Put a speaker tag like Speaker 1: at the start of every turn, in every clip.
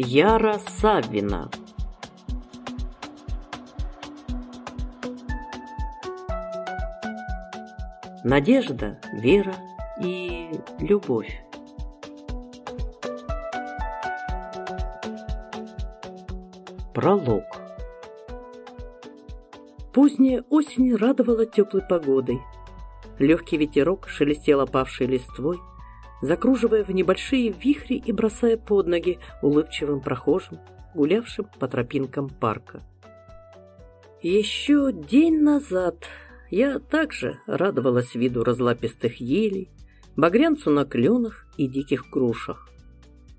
Speaker 1: Яра Саввина Надежда, вера и любовь. Пролог. Поздняя осень радовала теплой погодой. Легкий ветерок шелестел опавшей листвой, закруживая в небольшие вихри и бросая под ноги улыбчивым прохожим, гулявшим по тропинкам парка. Еще день назад я также радовалась виду разлапистых елей, багрянцу на кленах и диких грушах.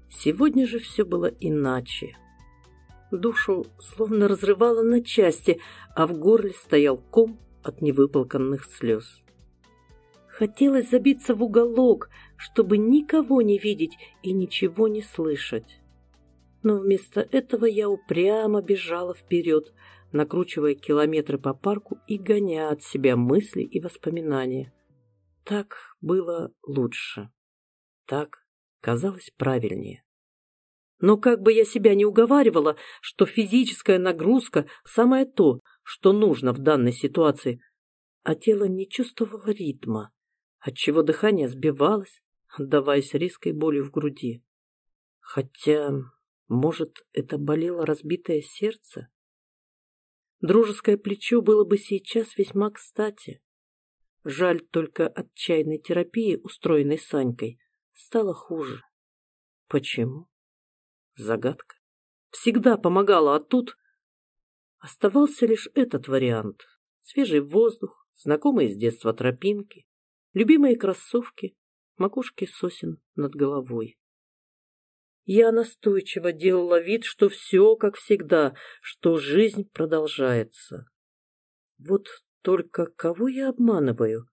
Speaker 1: Сегодня же все было иначе. Душу словно разрывало на части, а в горле стоял ком от невыплаканных слез. Хотелось забиться в уголок, чтобы никого не видеть и ничего не слышать. Но вместо этого я упрямо бежала вперед, накручивая километры по парку и гоня от себя мысли и воспоминания. Так было лучше. Так казалось правильнее. Но как бы я себя не уговаривала, что физическая нагрузка – самое то, что нужно в данной ситуации, а тело не чувствовало ритма, отчего дыхание сбивалось, отдаваясь резкой болью в груди. Хотя, может, это болело разбитое сердце? Дружеское плечо было бы сейчас весьма кстати. Жаль только отчаянной терапии, устроенной Санькой, стало хуже. Почему? Загадка. Всегда помогала, а тут оставался лишь этот вариант. Свежий воздух, знакомые с детства тропинки, любимые кроссовки, макушки сосен над головой. Я настойчиво делала вид, что все как всегда, что жизнь продолжается. Вот только кого я обманываю?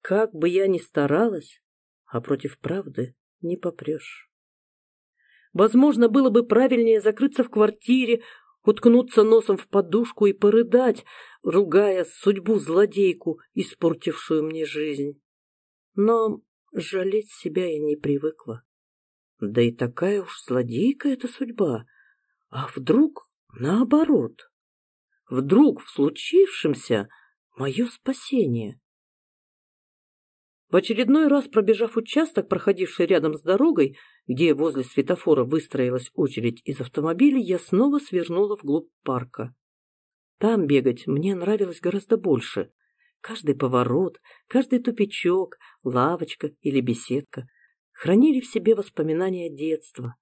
Speaker 1: Как бы я ни старалась, а против правды не попрешь. Возможно, было бы правильнее закрыться в квартире, уткнуться носом в подушку и порыдать, ругая судьбу-злодейку, испортившую мне жизнь. Но жалеть себя я не привыкла. Да и такая уж злодейка эта судьба. А вдруг наоборот? Вдруг в случившемся мое спасение? В очередной раз пробежав участок, проходивший рядом с дорогой, где возле светофора выстроилась очередь из автомобилей, я снова свернула вглубь парка. Там бегать мне нравилось гораздо больше. Каждый поворот, каждый тупичок, лавочка или беседка хранили в себе воспоминания детства,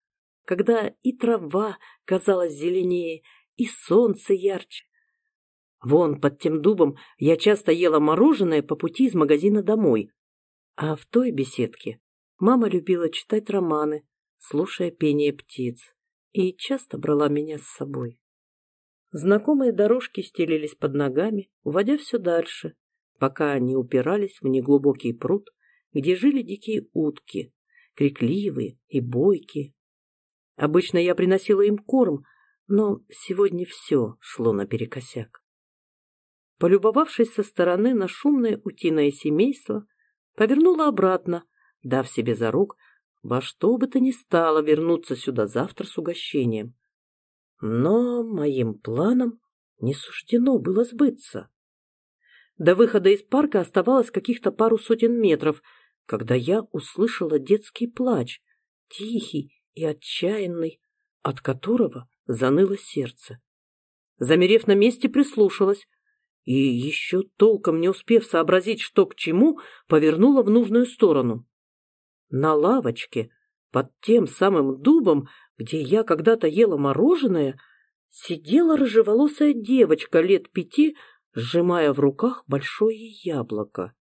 Speaker 1: когда и трава казалась зеленее, и солнце ярче. Вон под тем дубом я часто ела мороженое по пути из магазина домой, а в той беседке мама любила читать романы, слушая пение птиц, и часто брала меня с собой. Знакомые дорожки стелились под ногами, уводя все дальше, пока они упирались в неглубокий пруд, где жили дикие утки, крикливые и бойкие. Обычно я приносила им корм, но сегодня все шло наперекосяк. Полюбовавшись со стороны на шумное утиное семейство, повернула обратно, дав себе за рук во что бы то ни стало вернуться сюда завтра с угощением. Но моим планам не суждено было сбыться. До выхода из парка оставалось каких-то пару сотен метров, когда я услышала детский плач, тихий и отчаянный, от которого заныло сердце. Замерев на месте, прислушалась и, еще толком не успев сообразить, что к чему, повернула в нужную сторону. На лавочке, под тем самым дубом, где я когда-то ела мороженое, сидела рыжеволосая девочка лет пяти, сжимая в руках большое яблоко.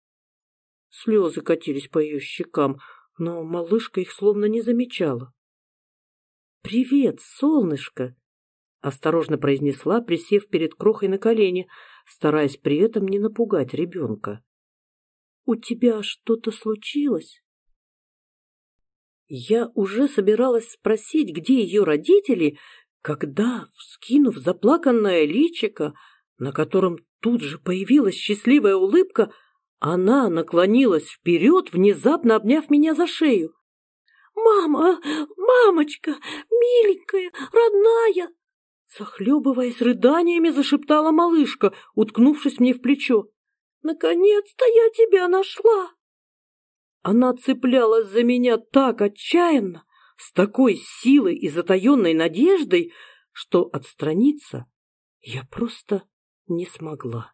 Speaker 1: Слезы катились по ее щекам, но малышка их словно не замечала. «Привет, солнышко!» — осторожно произнесла, присев перед крохой на колени, стараясь при этом не напугать ребенка. «У тебя что-то случилось?» Я уже собиралась спросить, где ее родители, когда, вскинув заплаканное личико, на котором тут же появилась счастливая улыбка, она наклонилась вперед, внезапно обняв меня за шею. Мама! Мамочка! Миленькая! Родная!» Захлебываясь рыданиями, зашептала малышка, уткнувшись мне в плечо. «Наконец-то я тебя нашла!» Она цеплялась за меня так отчаянно, с такой силой и затаенной надеждой, что отстраниться я просто не смогла.